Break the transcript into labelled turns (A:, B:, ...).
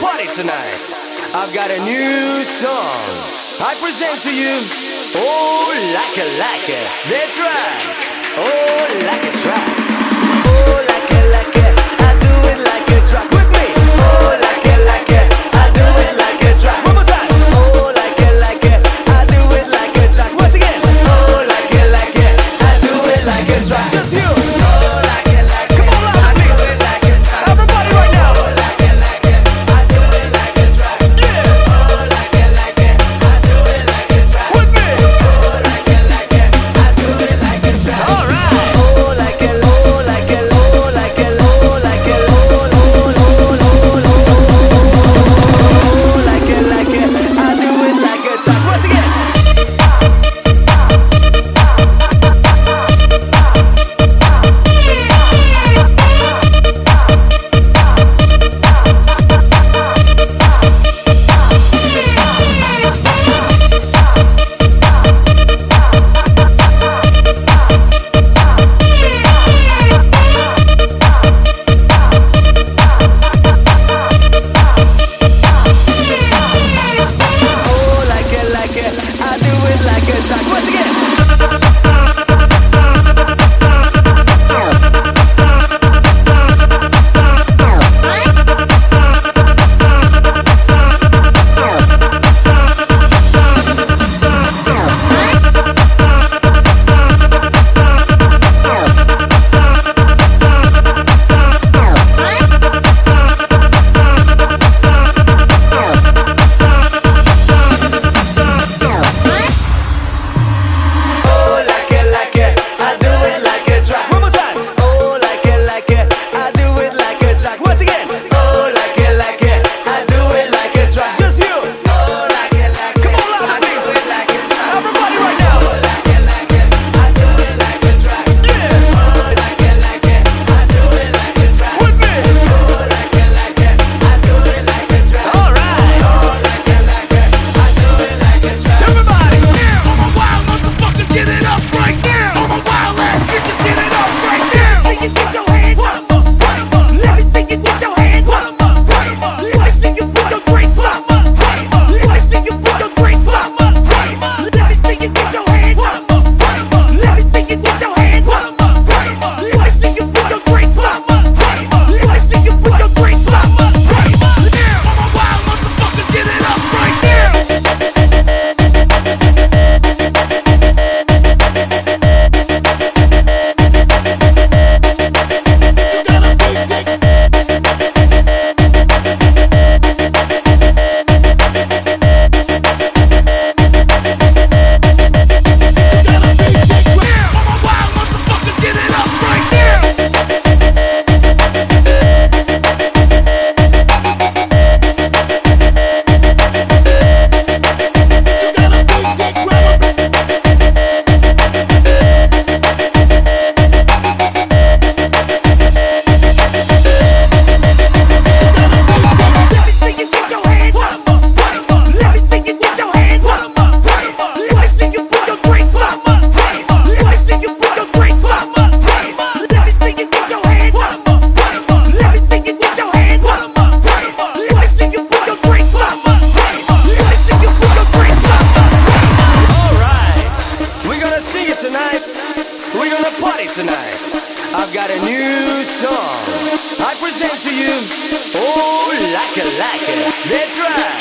A: party tonight. I've got a new song. I present to you, Oh, like a, like it. That's right. Oh, like a, right. say to you, oh, like a, like a, that's right.